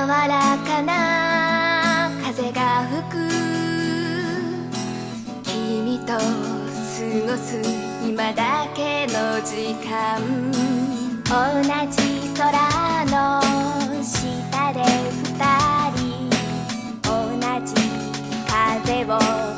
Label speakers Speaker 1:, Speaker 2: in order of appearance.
Speaker 1: 柔らかな風が吹く君と過ごす今だけの時間。同じ空の下で二人。同じ風を